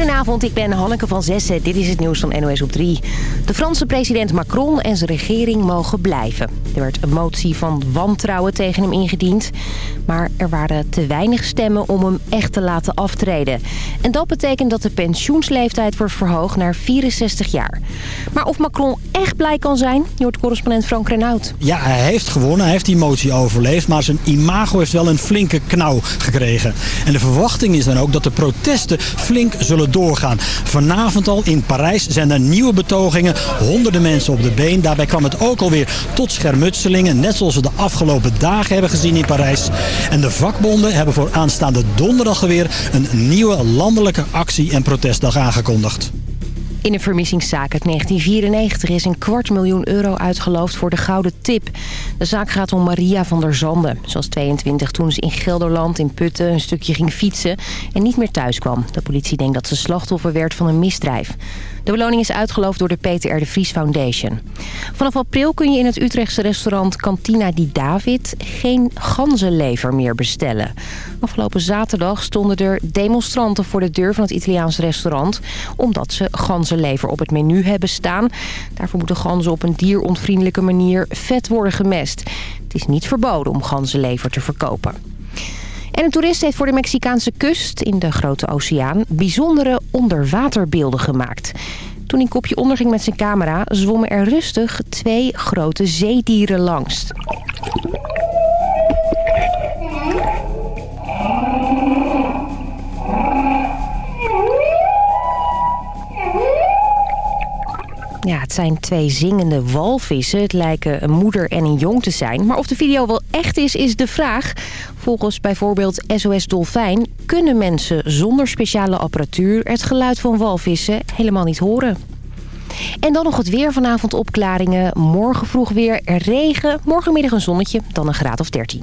Goedenavond, ik ben Hanneke van Zessen. Dit is het nieuws van NOS op 3. De Franse president Macron en zijn regering mogen blijven. Er werd een motie van wantrouwen tegen hem ingediend. Maar er waren te weinig stemmen om hem echt te laten aftreden. En dat betekent dat de pensioensleeftijd wordt verhoogd naar 64 jaar. Maar of Macron echt blij kan zijn, hoort correspondent Frank Renaud. Ja, hij heeft gewonnen, hij heeft die motie overleefd. Maar zijn imago heeft wel een flinke knauw gekregen. En de verwachting is dan ook dat de protesten flink zullen doorgaan. Vanavond al in Parijs zijn er nieuwe betogingen. Honderden mensen op de been. Daarbij kwam het ook alweer tot schermutselingen. Net zoals we de afgelopen dagen hebben gezien in Parijs. En de vakbonden hebben voor aanstaande donderdag weer een nieuwe landelijke actie- en protestdag aangekondigd. In een vermissingszaak uit 1994 is een kwart miljoen euro uitgeloofd voor de gouden tip. De zaak gaat om Maria van der Zanden. Ze was 22 toen ze in Gelderland in Putten een stukje ging fietsen en niet meer thuis kwam. De politie denkt dat ze slachtoffer werd van een misdrijf. De beloning is uitgeloofd door de Peter R. de Vries Foundation. Vanaf april kun je in het Utrechtse restaurant Cantina di David geen ganzenlever meer bestellen. Afgelopen zaterdag stonden er demonstranten voor de deur van het Italiaans restaurant... omdat ze ganzenlever op het menu hebben staan. Daarvoor moeten ganzen op een dierontvriendelijke manier vet worden gemest. Het is niet verboden om ganzenlever te verkopen. En een toerist heeft voor de Mexicaanse kust in de Grote Oceaan bijzondere onderwaterbeelden gemaakt. Toen hij kopje onderging met zijn camera zwommen er rustig twee grote zeedieren langs. Ja, het zijn twee zingende walvissen. Het lijken een moeder en een jong te zijn. Maar of de video wel echt is, is de vraag. Volgens bijvoorbeeld SOS Dolfijn... kunnen mensen zonder speciale apparatuur... het geluid van walvissen helemaal niet horen. En dan nog het weer vanavond opklaringen. Morgen vroeg weer regen. Morgenmiddag een zonnetje, dan een graad of 13.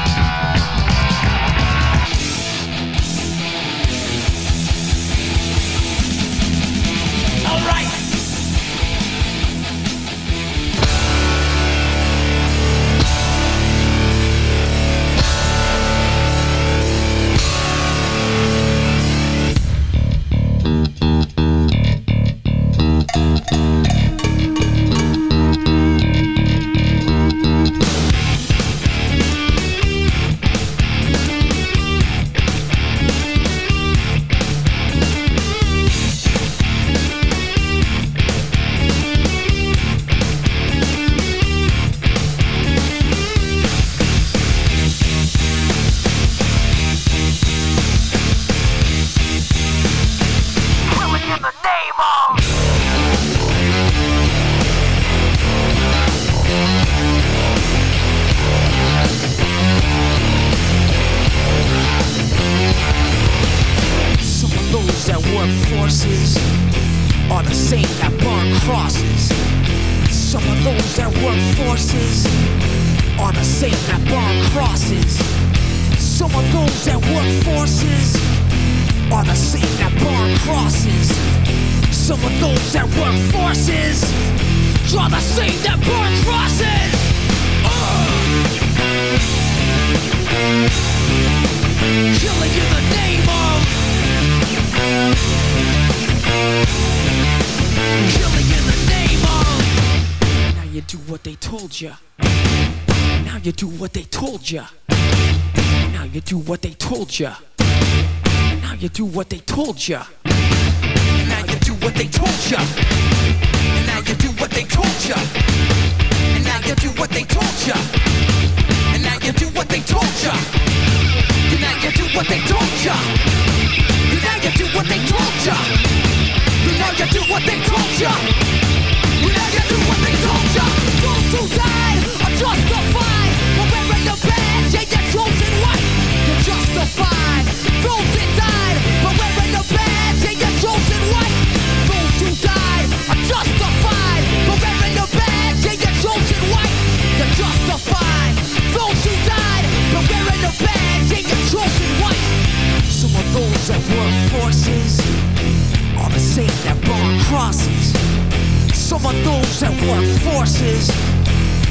They told ya Now you do what they told ya Now you do what they told ya Now you do what they told ya And Now you do what they told ya And now you do what they told ya And now you do what they told ya. And Now you do what they told ya. And Now you do what they told ya. And Now you do what they told ya. Those who died are justified for your chosen. You're justified. Those died wearing the chosen. Those who died are justified wearing the chosen. You're justified. Those who died wearing the chosen. Some of those that forces are the same that burn crosses. Some of those that work forces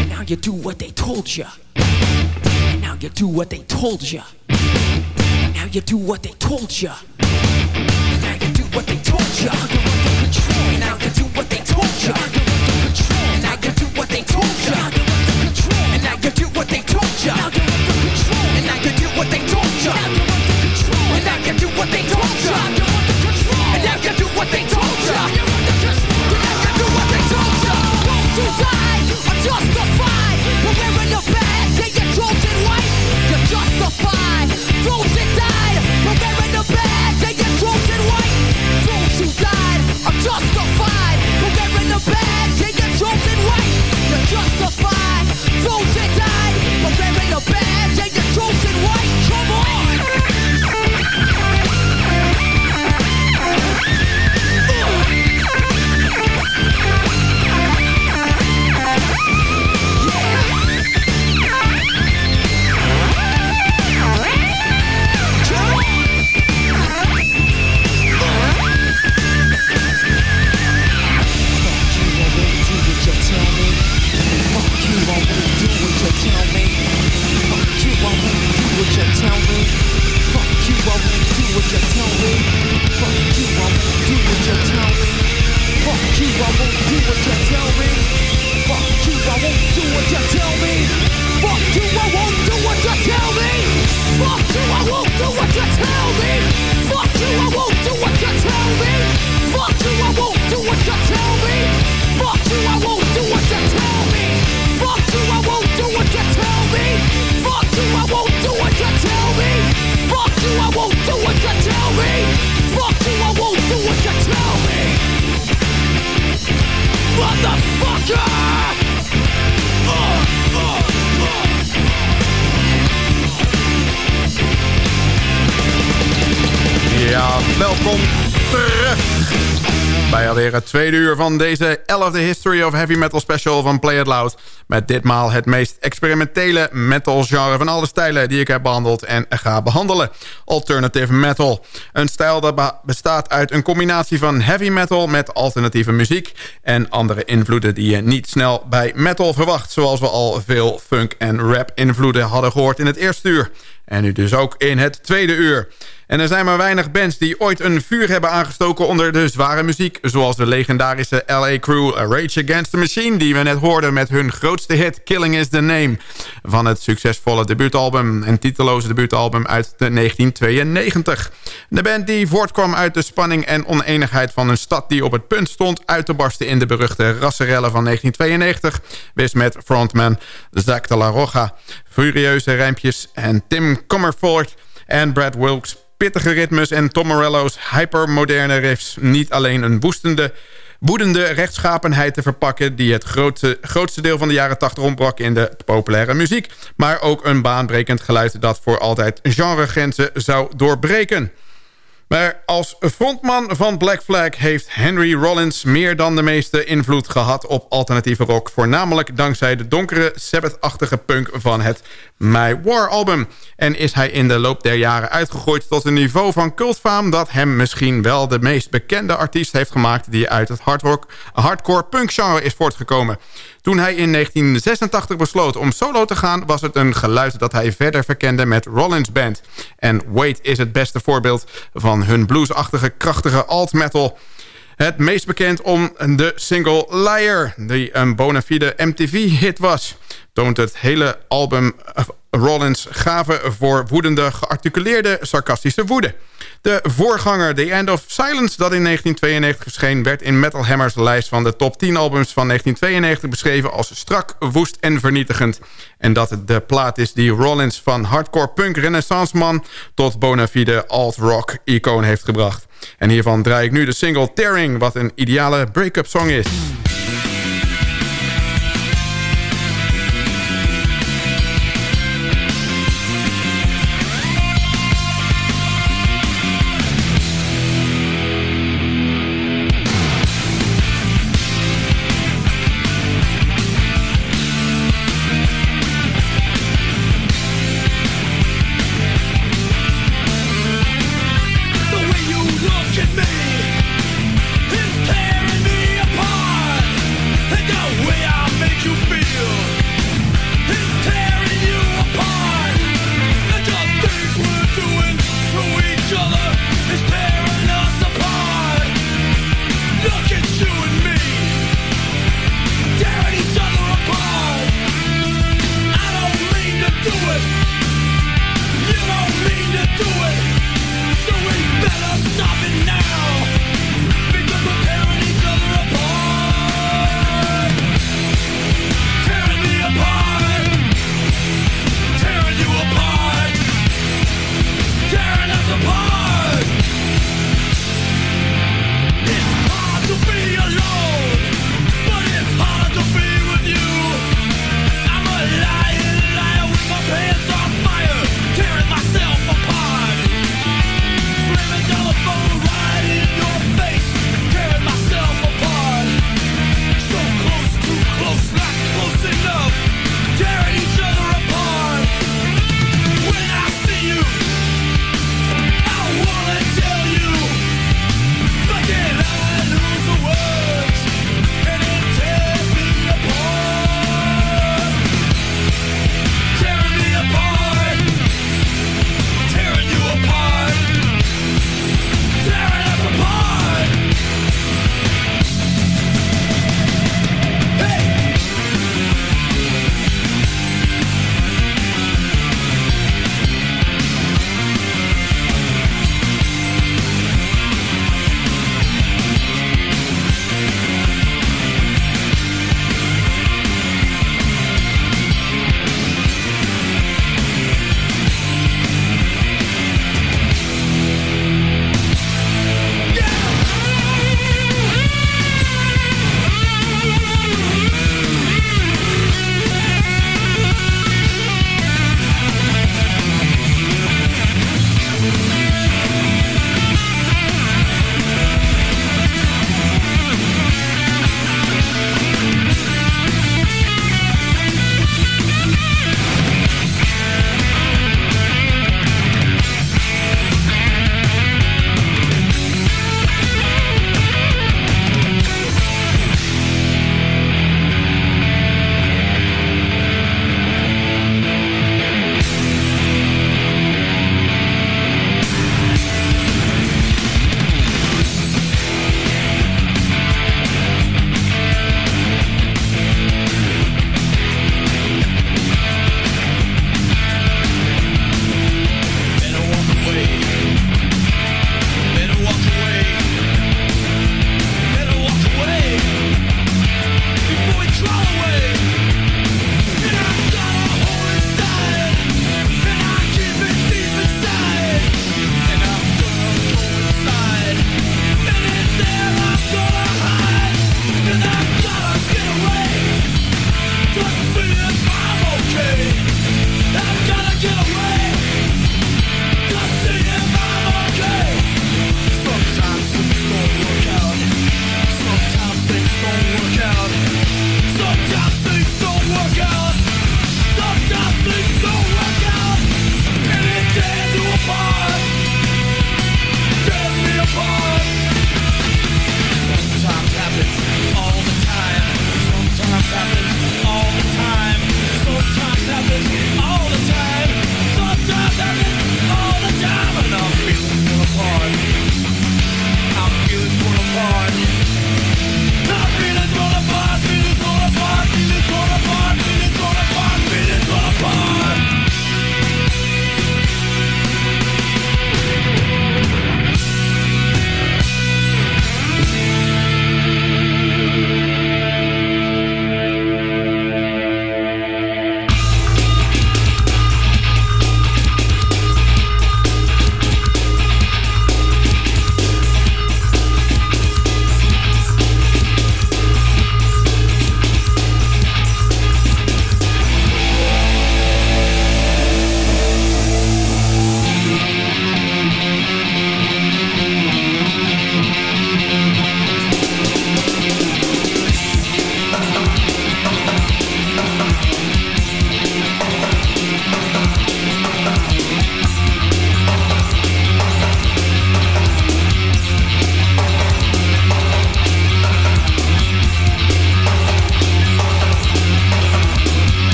And now you do what they told you And now you do what they told you And now you do what they told you And now you do what they told you And now you do what they told you And now you do what they told you And now you do what they told you You're under control And now you do what they told you under control And now you do what they told you And now you do what they told you justified. For wearing the badge and you're chosen white. You're justified. Het tweede uur van deze 11e History of Heavy Metal Special van Play It Loud. Met ditmaal het meest experimentele metal genre van alle stijlen die ik heb behandeld en ga behandelen. Alternative metal. Een stijl dat bestaat uit een combinatie van heavy metal met alternatieve muziek en andere invloeden die je niet snel bij metal verwacht. Zoals we al veel funk en rap invloeden hadden gehoord in het eerste uur. En nu dus ook in het tweede uur. En er zijn maar weinig bands die ooit een vuur hebben aangestoken onder de zware muziek. Zoals de legendarische LA crew Rage Against the Machine... die we net hoorden met hun grootste hit Killing is the Name... van het succesvolle debuutalbum en titeloze debuutalbum uit de 1992. De band die voortkwam uit de spanning en oneenigheid van een stad... die op het punt stond uit te barsten in de beruchte rassenrellen van 1992... wist met frontman Zack de la Rocha furieuze rijmpjes en Tim Comerford en Brad Wilkes ritmes en Tom Morello's hypermoderne riffs... niet alleen een woestende, woedende rechtschapenheid te verpakken... die het grootste, grootste deel van de jaren 80 ontbrak in de populaire muziek... maar ook een baanbrekend geluid dat voor altijd genregrenzen zou doorbreken... Maar als frontman van Black Flag heeft Henry Rollins meer dan de meeste invloed gehad op alternatieve rock. Voornamelijk dankzij de donkere Sabbath-achtige punk van het My War album. En is hij in de loop der jaren uitgegroeid tot een niveau van cultfaam... dat hem misschien wel de meest bekende artiest heeft gemaakt... die uit het hardrock, hardcore punk genre is voortgekomen. Toen hij in 1986 besloot om solo te gaan... was het een geluid dat hij verder verkende met Rollins Band. En Wait is het beste voorbeeld van hun bluesachtige, krachtige alt-metal... Het meest bekend om de single Liar, die een bona fide MTV-hit was. Toont het hele album Rollins gave voor woedende, gearticuleerde, sarcastische woede. De voorganger The End of Silence, dat in 1992 verscheen... werd in Metal Hammer's lijst van de top 10 albums van 1992 beschreven... als strak, woest en vernietigend. En dat het de plaat is die Rollins van hardcore punk renaissance man... tot bona fide alt-rock icoon heeft gebracht. En hiervan draai ik nu de single Tearing... wat een ideale break-up song is.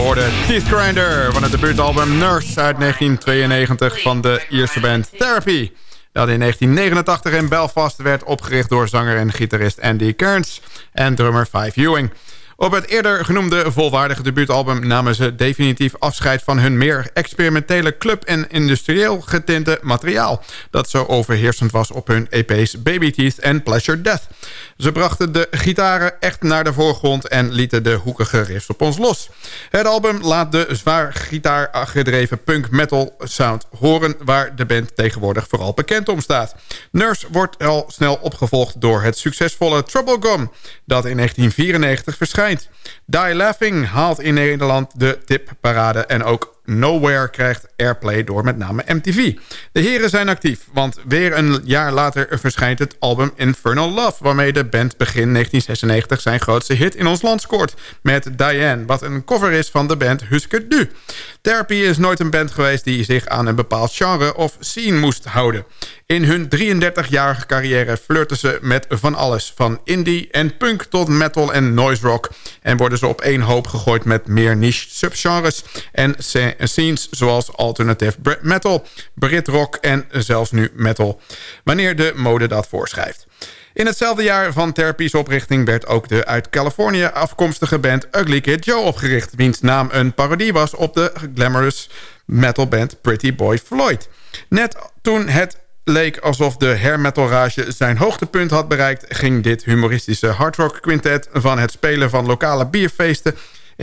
Hoorde Teeth Grinder van het debuutalbum Nurse uit 1992 van de Ierse band Therapy. Dat in 1989 in Belfast werd opgericht door zanger en gitarist Andy Kearns en drummer Five Ewing. Op het eerder genoemde volwaardige debuutalbum namen ze definitief afscheid van hun meer experimentele club- en industrieel getinte materiaal. Dat zo overheersend was op hun EP's Baby Teeth en Pleasure Death. Ze brachten de gitaren echt naar de voorgrond en lieten de hoekige riffs op ons los. Het album laat de zwaar gitaargedreven punk metal sound horen... waar de band tegenwoordig vooral bekend om staat. Nurse wordt al snel opgevolgd door het succesvolle Trouble Gum... dat in 1994 verschijnt. Die Laughing haalt in Nederland de tipparade en ook Nowhere krijgt airplay door met name MTV. De heren zijn actief, want weer een jaar later verschijnt het album Infernal Love... waarmee de band begin 1996 zijn grootste hit in ons land scoort... met Diane, wat een cover is van de band Husker Du. Therapy is nooit een band geweest die zich aan een bepaald genre of scene moest houden. In hun 33-jarige carrière flirten ze met van alles... van indie en punk tot metal en noise rock... en worden ze op één hoop gegooid met meer niche subgenres... en scenes zoals alternative metal, Brit rock en zelfs nu metal... wanneer de mode dat voorschrijft. In hetzelfde jaar van Therapy's oprichting werd ook de uit Californië afkomstige band Ugly Kid Joe opgericht... wiens naam een parodie was op de glamorous metalband Pretty Boy Floyd. Net toen het leek alsof de hair zijn hoogtepunt had bereikt... ging dit humoristische hardrock quintet van het spelen van lokale bierfeesten...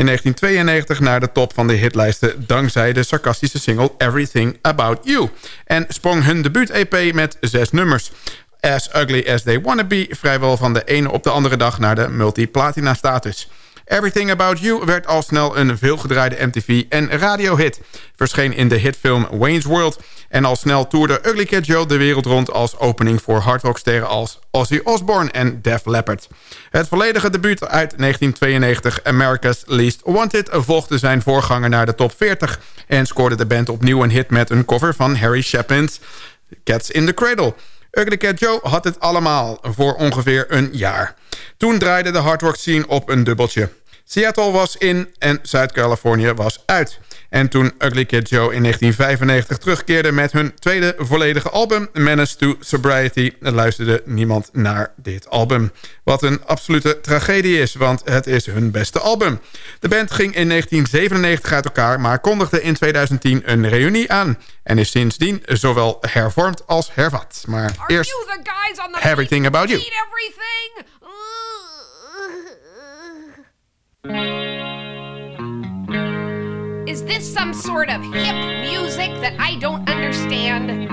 in 1992 naar de top van de hitlijsten... dankzij de sarcastische single Everything About You. En sprong hun debuut-EP met zes nummers. As Ugly As They Wanna Be... vrijwel van de ene op de andere dag naar de multi-platina status... Everything About You werd al snel een veelgedraaide MTV- en radiohit. Verscheen in de hitfilm Wayne's World... en al snel toerde Ugly Kid Joe de wereld rond... als opening voor hardrocksterren als Ozzy Osbourne en Def Leppard. Het volledige debuut uit 1992, America's Least Wanted... volgde zijn voorganger naar de top 40... en scoorde de band opnieuw een hit met een cover van Harry Chapin's Cats in the Cradle... Ugly Cat Joe had het allemaal voor ongeveer een jaar. Toen draaide de hardrock scene op een dubbeltje. Seattle was in en Zuid-Californië was uit. En toen Ugly Kid Joe in 1995 terugkeerde met hun tweede volledige album... Menace to Sobriety, luisterde niemand naar dit album. Wat een absolute tragedie is, want het is hun beste album. De band ging in 1997 uit elkaar, maar kondigde in 2010 een reunie aan. En is sindsdien zowel hervormd als hervat. Maar eerst Everything About You. Is this some sort of hip music that I don't understand?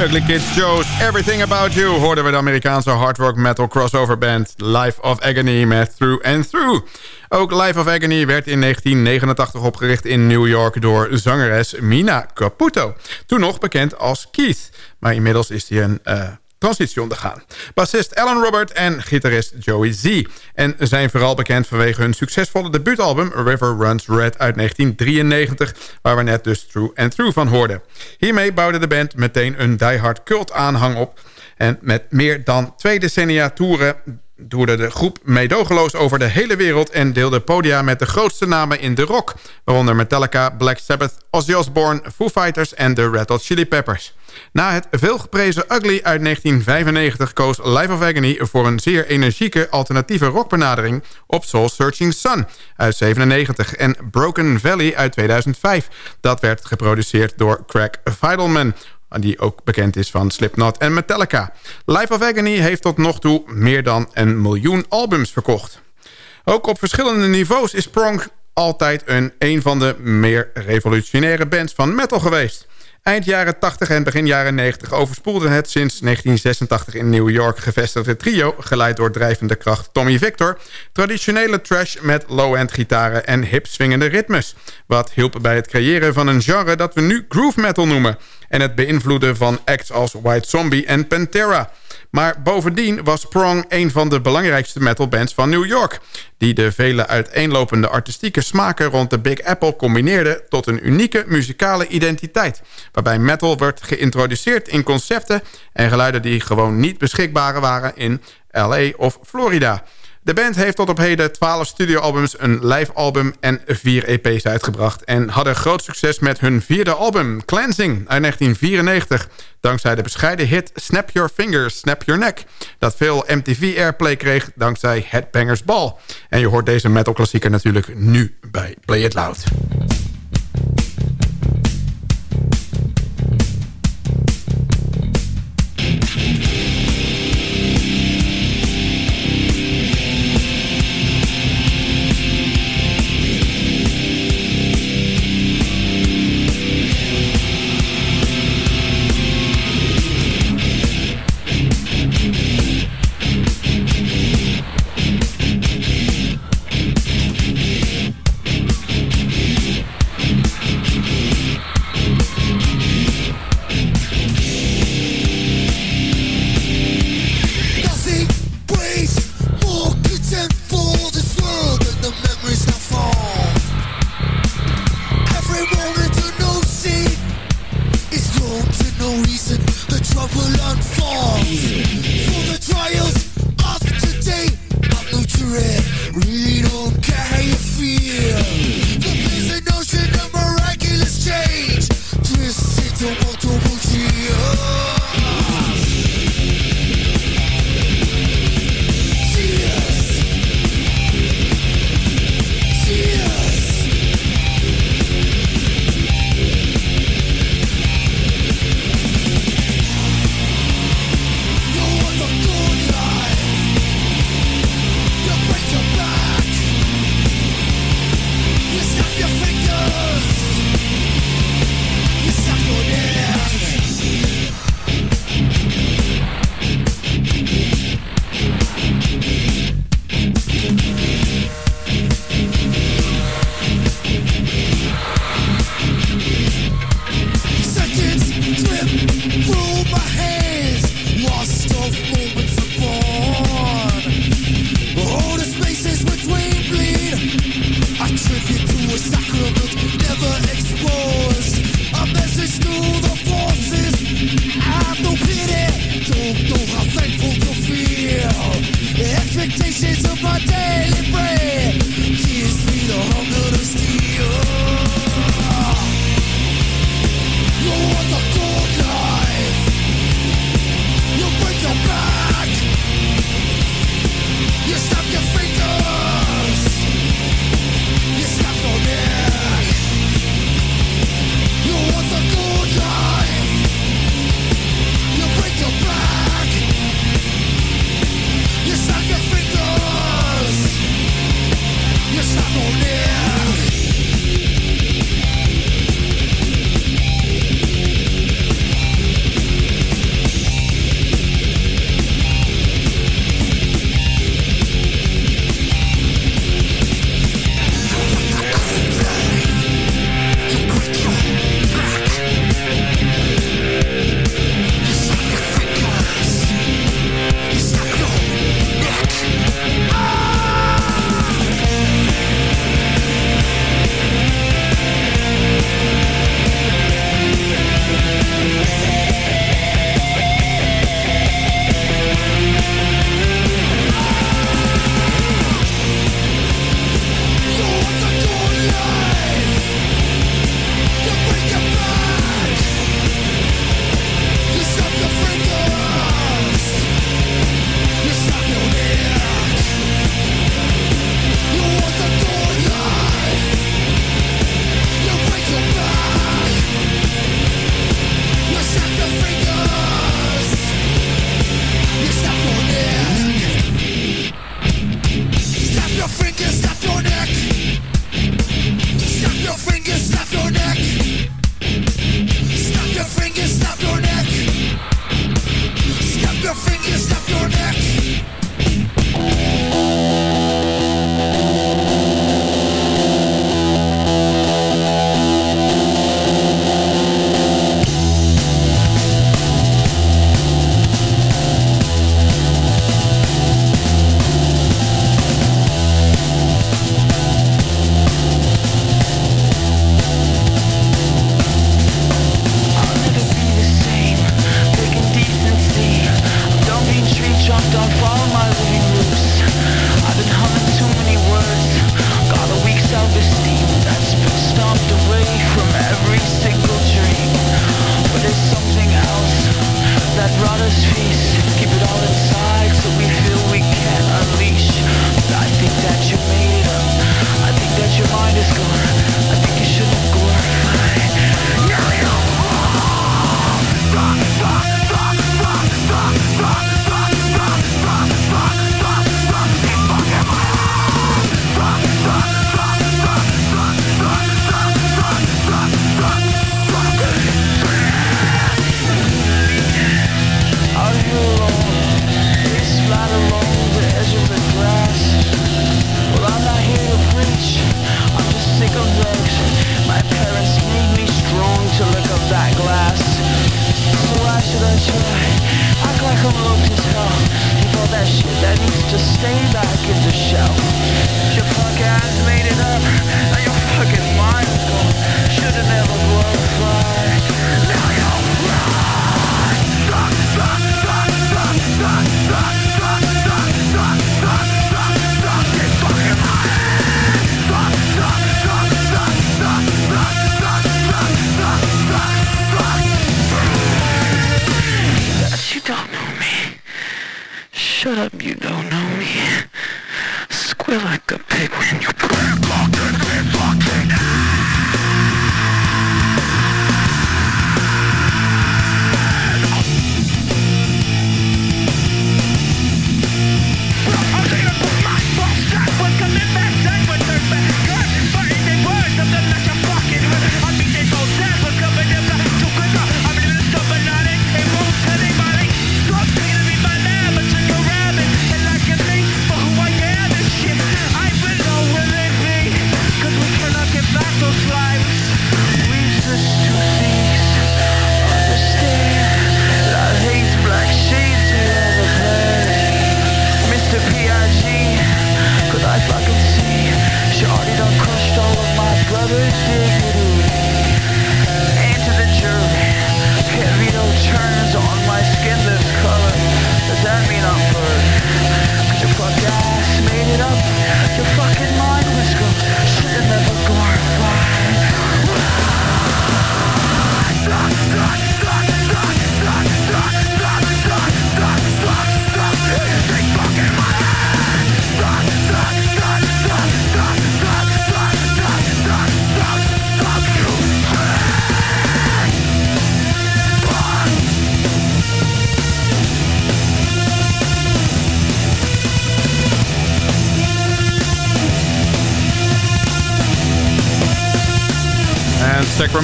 Ugly Kid Joe's Everything About You... hoorden we de Amerikaanse hard rock metal crossover band... Life of Agony met Through and Through. Ook Life of Agony werd in 1989 opgericht in New York... door zangeres Mina Caputo. Toen nog bekend als Keith. Maar inmiddels is hij een... Uh, transitie ondergaan. Bassist Alan Robert en gitarist Joey Z. En zijn vooral bekend vanwege hun succesvolle debuutalbum River Runs Red uit 1993... waar we net dus True and True van hoorden. Hiermee bouwde de band meteen een diehard cult aanhang op... en met meer dan twee decennia toeren toerde de groep meedogenloos over de hele wereld... en deelde podia met de grootste namen in de rock... waaronder Metallica, Black Sabbath, Ozzy Osbourne, Foo Fighters en de Red Hot Chili Peppers. Na het veelgeprezen Ugly uit 1995 koos Life of Agony... voor een zeer energieke alternatieve rockbenadering... op Soul Searching Sun uit 97 en Broken Valley uit 2005. Dat werd geproduceerd door Craig Feidelman die ook bekend is van Slipknot en Metallica. Life of Agony heeft tot nog toe meer dan een miljoen albums verkocht. Ook op verschillende niveaus is Prong altijd een, een van de meer revolutionaire bands van metal geweest. Eind jaren 80 en begin jaren 90 overspoelde het sinds 1986 in New York gevestigde trio... geleid door drijvende kracht Tommy Victor... traditionele trash met low-end gitaren en hip swingende ritmes. Wat hielp bij het creëren van een genre dat we nu groove metal noemen... en het beïnvloeden van acts als White Zombie en Pantera... Maar bovendien was Prong een van de belangrijkste metalbands van New York... die de vele uiteenlopende artistieke smaken rond de Big Apple combineerde... tot een unieke muzikale identiteit... waarbij metal werd geïntroduceerd in concepten en geluiden die gewoon niet beschikbaar waren in LA of Florida... De band heeft tot op heden 12 studioalbums, een live album en 4 EP's uitgebracht... en hadden groot succes met hun vierde album, Cleansing, uit 1994... dankzij de bescheiden hit Snap Your Fingers, Snap Your Neck... dat veel MTV Airplay kreeg dankzij Headbangers Ball. En je hoort deze metal klassieker natuurlijk nu bij Play It Loud. no reason. The trouble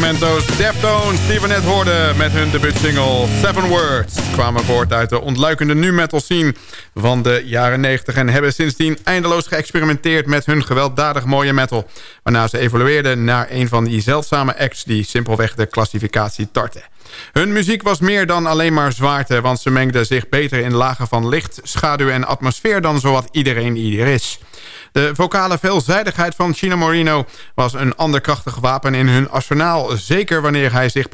Sacramento's Deftones, die we net hoorden met hun debuutsingle Seven Words... kwamen voort uit de ontluikende nu-metal scene van de jaren 90... en hebben sindsdien eindeloos geëxperimenteerd met hun gewelddadig mooie metal... waarna ze evolueerden naar een van die zeldzame acts... die simpelweg de klassificatie tarten. Hun muziek was meer dan alleen maar zwaarte... want ze mengden zich beter in lagen van licht, schaduw en atmosfeer... dan zowat iedereen ieder is... De vocale veelzijdigheid van Chino Moreno was een ander krachtig wapen in hun arsenaal. Zeker wanneer hij zich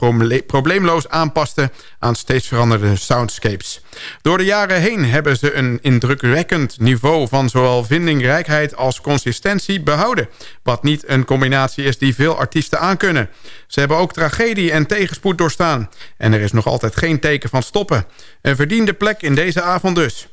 probleemloos aanpaste aan steeds veranderende soundscapes. Door de jaren heen hebben ze een indrukwekkend niveau van zowel vindingrijkheid als consistentie behouden. Wat niet een combinatie is die veel artiesten aankunnen. Ze hebben ook tragedie en tegenspoed doorstaan. En er is nog altijd geen teken van stoppen. Een verdiende plek in deze avond dus.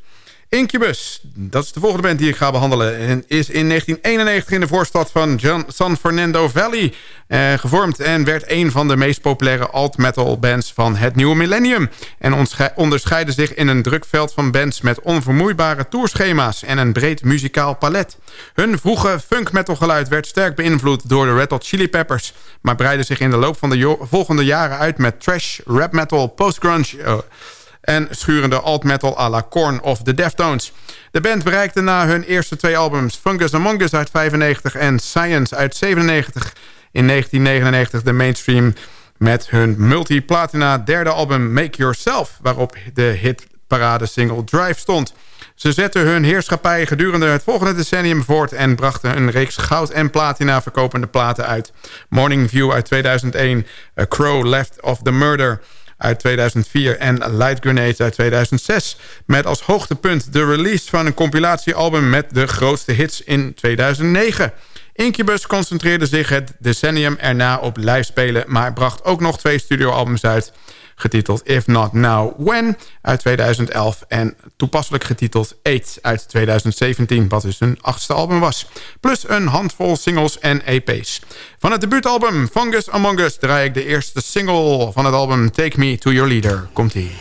Incubus, dat is de volgende band die ik ga behandelen... en is in 1991 in de voorstad van San Fernando Valley eh, gevormd... en werd een van de meest populaire alt-metal bands van het nieuwe millennium... en onderscheiden zich in een druk veld van bands... met onvermoeibare tourschema's en een breed muzikaal palet. Hun vroege funk-metal geluid werd sterk beïnvloed door de Red Hot Chili Peppers... maar breidde zich in de loop van de volgende jaren uit met trash, rap metal, post-grunge... Uh, en schurende alt-metal à la Korn of The Deftones. De band bereikte na hun eerste twee albums Fungus Among Us uit 95 en Science uit 97 in 1999 de mainstream met hun multi-platina derde album Make Yourself... waarop de hitparade single Drive stond. Ze zetten hun heerschappij gedurende het volgende decennium voort... en brachten een reeks goud- en platina verkopende platen uit. Morning View uit 2001, A Crow Left of the Murder uit 2004 en Light Grenade uit 2006. Met als hoogtepunt de release van een compilatiealbum met de grootste hits in 2009. Incubus concentreerde zich het decennium erna op live spelen... maar bracht ook nog twee studioalbums uit getiteld If Not Now When uit 2011... en toepasselijk getiteld Eight uit 2017, wat dus hun achtste album was. Plus een handvol singles en EP's. Van het debuutalbum Fungus Among Us draai ik de eerste single van het album Take Me To Your Leader. Komt-ie.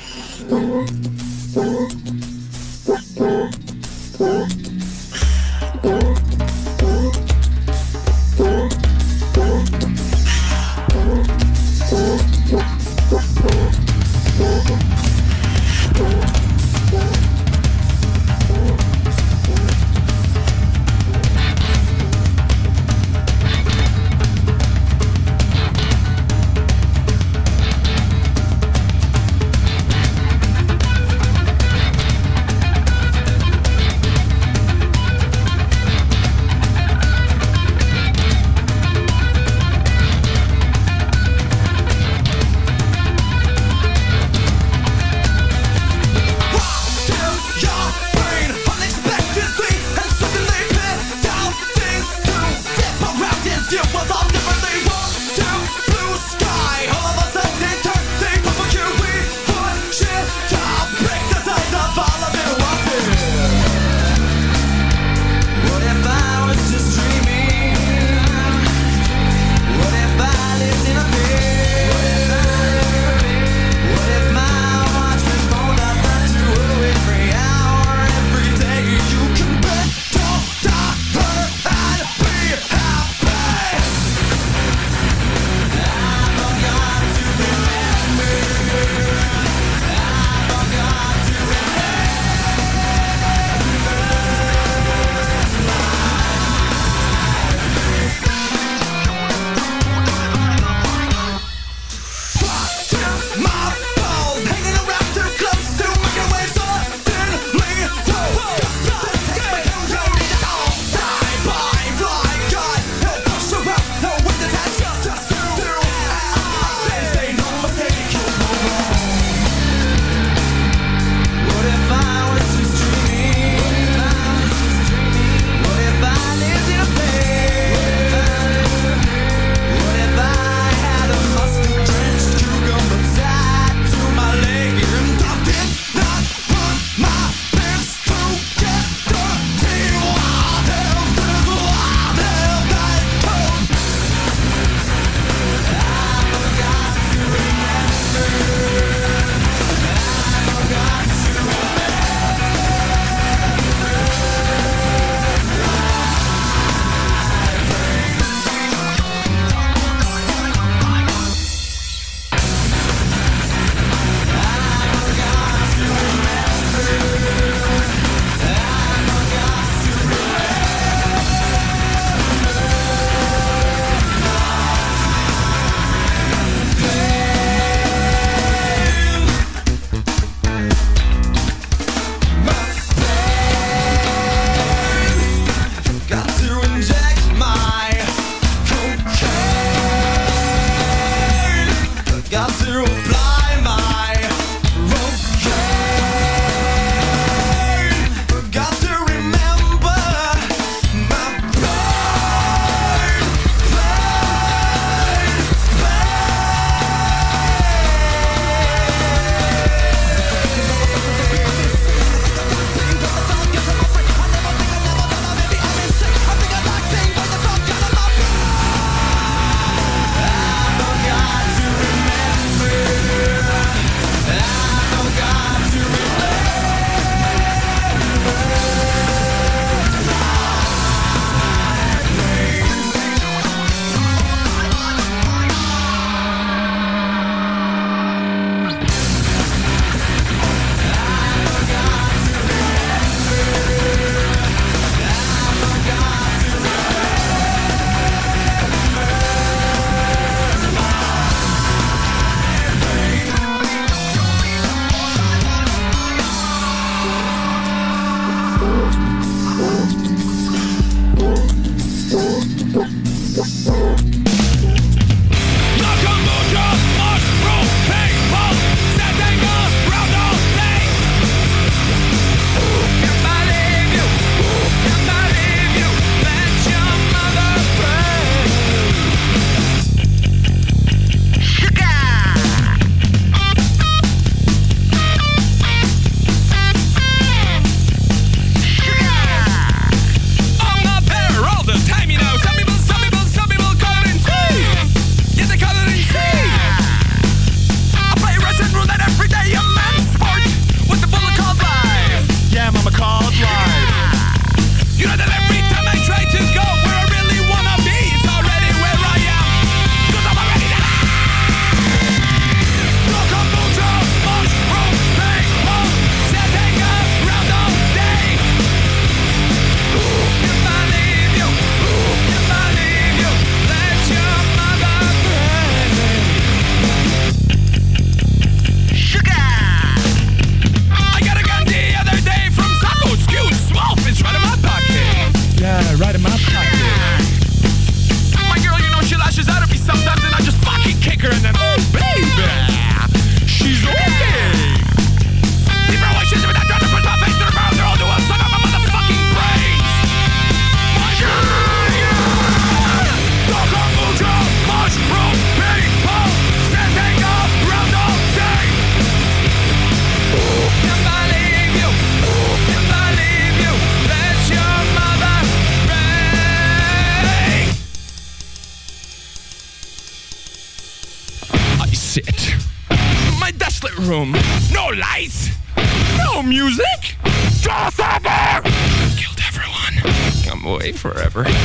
Forever.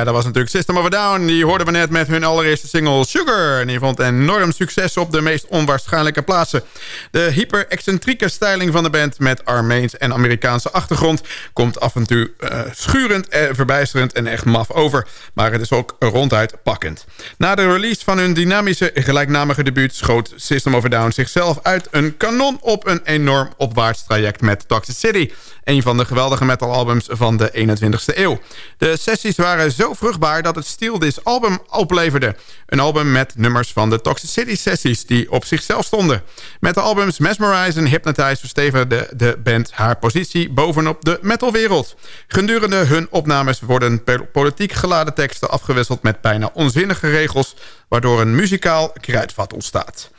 Ja, dat was natuurlijk System of a Down. Die hoorden we net met hun allereerste single Sugar. En die vond enorm succes op de meest onwaarschijnlijke plaatsen. De hyper-excentrieke styling van de band met Armeens en Amerikaanse achtergrond... komt af en toe eh, schurend, en verbijsterend en echt maf over. Maar het is ook ronduit pakkend. Na de release van hun dynamische gelijknamige debuut... schoot System of a Down zichzelf uit een kanon op een enorm opwaarts traject met Toxic City... Een van de geweldige metalalbums van de 21ste eeuw. De sessies waren zo vruchtbaar dat het Steel This album opleverde. Een album met nummers van de Toxic City sessies die op zichzelf stonden. Met de albums Mesmerize en Hypnotize verstevigde de band haar positie bovenop de metalwereld. Gedurende hun opnames worden politiek geladen teksten afgewisseld met bijna onzinnige regels... waardoor een muzikaal kruidvat ontstaat.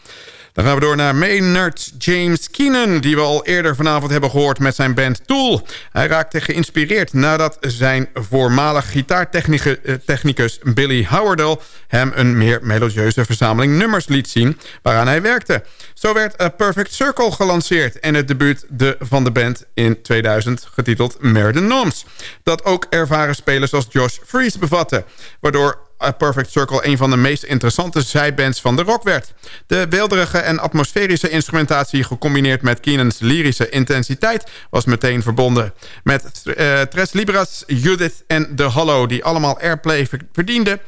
Dan gaan we door naar Maynard James Keenan... die we al eerder vanavond hebben gehoord met zijn band Tool. Hij raakte geïnspireerd nadat zijn voormalig gitaartechnicus Billy Howardell... hem een meer melodieuze verzameling nummers liet zien waaraan hij werkte. Zo werd A Perfect Circle gelanceerd... en het debuut de, van de band in 2000 getiteld Mer the Noms... dat ook ervaren spelers als Josh Freese bevatte... waardoor A Perfect Circle een van de meest interessante zijbands van de rock werd. De beelderige en atmosferische instrumentatie gecombineerd met Keenan's lyrische intensiteit was meteen verbonden. Met uh, Tres Libras, Judith en The Hollow die allemaal airplay verdienden.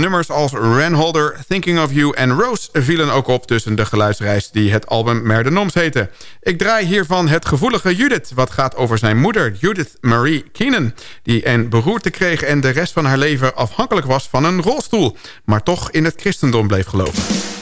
Nummers als Renholder, Thinking of You en Rose vielen ook op tussen de geluidsreis die het album Mer de Noms heette. Ik draai hiervan het gevoelige Judith, wat gaat over zijn moeder Judith Marie Keenan, die een beroerte kreeg en de rest van haar leven afhankelijk was van een rolstoel, maar toch in het christendom bleef geloven.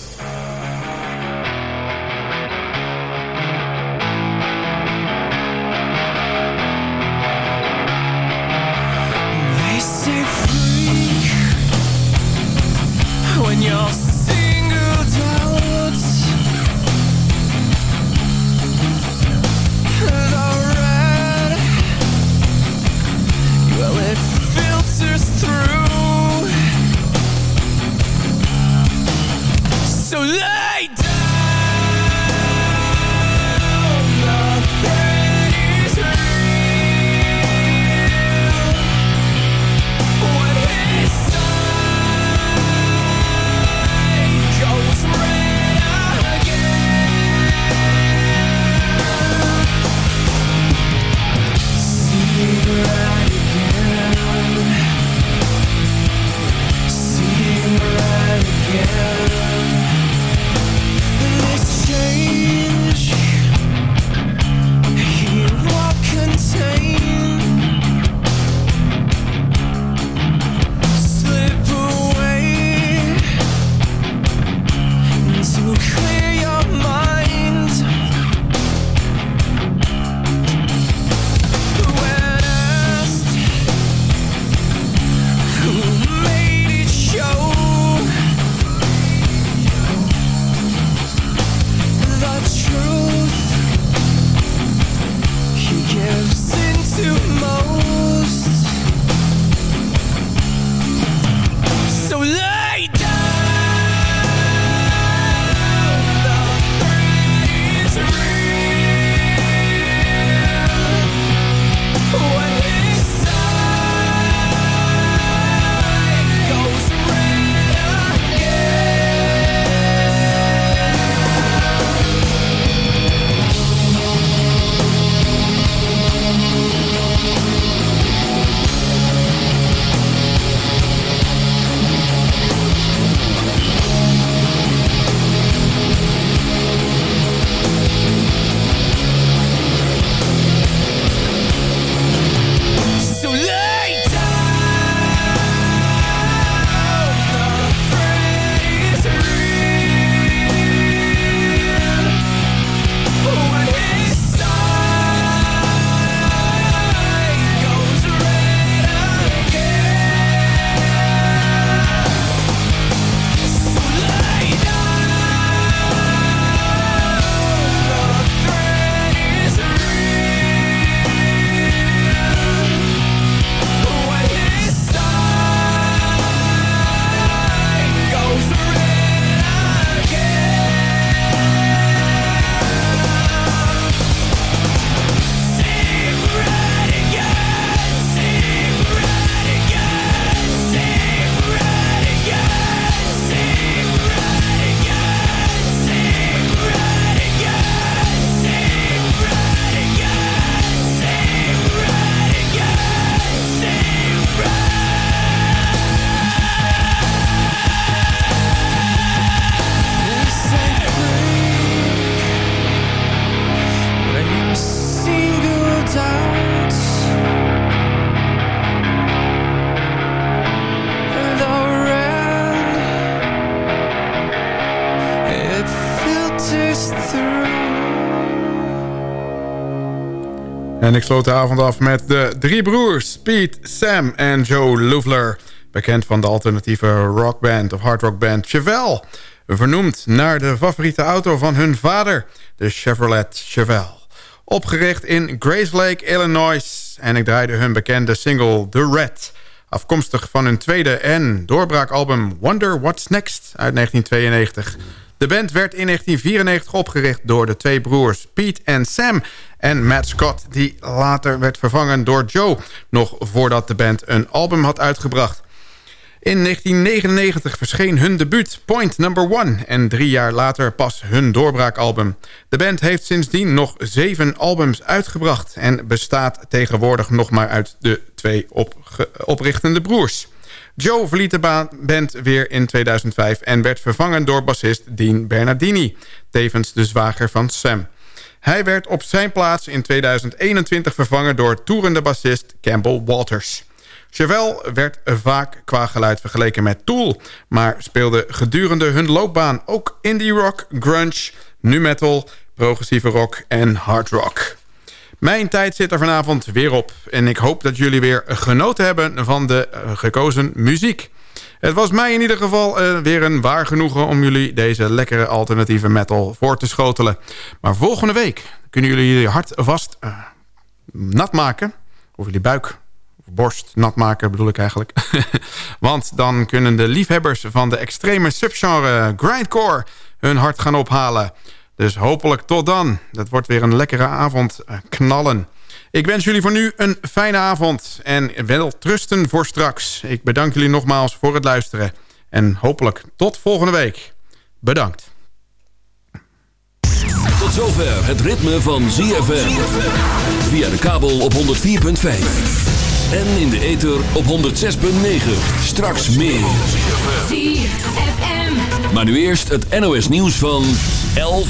En ik sloot de avond af met de drie broers... Pete, Sam en Joe Louvler. Bekend van de alternatieve rockband of hardrockband Chevelle. Vernoemd naar de favoriete auto van hun vader, de Chevrolet Chevelle. Opgericht in Grace Lake, Illinois. En ik draaide hun bekende single The Red... afkomstig van hun tweede en doorbraakalbum Wonder What's Next uit 1992... De band werd in 1994 opgericht door de twee broers Pete en Sam... en Matt Scott, die later werd vervangen door Joe... nog voordat de band een album had uitgebracht. In 1999 verscheen hun debuut Point Number One... en drie jaar later pas hun doorbraakalbum. De band heeft sindsdien nog zeven albums uitgebracht... en bestaat tegenwoordig nog maar uit de twee oprichtende broers. Joe verliet de ba- band weer in 2005 en werd vervangen door bassist Dean Bernardini... tevens de zwager van Sam. Hij werd op zijn plaats in 2021 vervangen door toerende bassist Campbell Walters. Chevelle werd vaak qua geluid vergeleken met Tool... maar speelde gedurende hun loopbaan ook indie rock, grunge, nu metal... progressieve rock en hard rock. Mijn tijd zit er vanavond weer op en ik hoop dat jullie weer genoten hebben van de eh, gekozen muziek. Het was mij in ieder geval uh, weer een waar genoegen om jullie deze lekkere alternatieve metal voor te schotelen. Maar volgende week kunnen jullie je hart vast uh, nat maken. Of jullie buik of borst nat maken bedoel ik eigenlijk. Want dan kunnen de liefhebbers van de extreme subgenre grindcore hun hart gaan ophalen. Dus hopelijk tot dan. Dat wordt weer een lekkere avond uh, knallen. Ik wens jullie voor nu een fijne avond en wel trusten voor straks. Ik bedank jullie nogmaals voor het luisteren. En hopelijk tot volgende week. Bedankt. Tot zover het ritme van ZFM. Via de kabel op 104.5. En in de ether op 106.9. Straks meer. Maar nu eerst het NOS nieuws van 11 uur.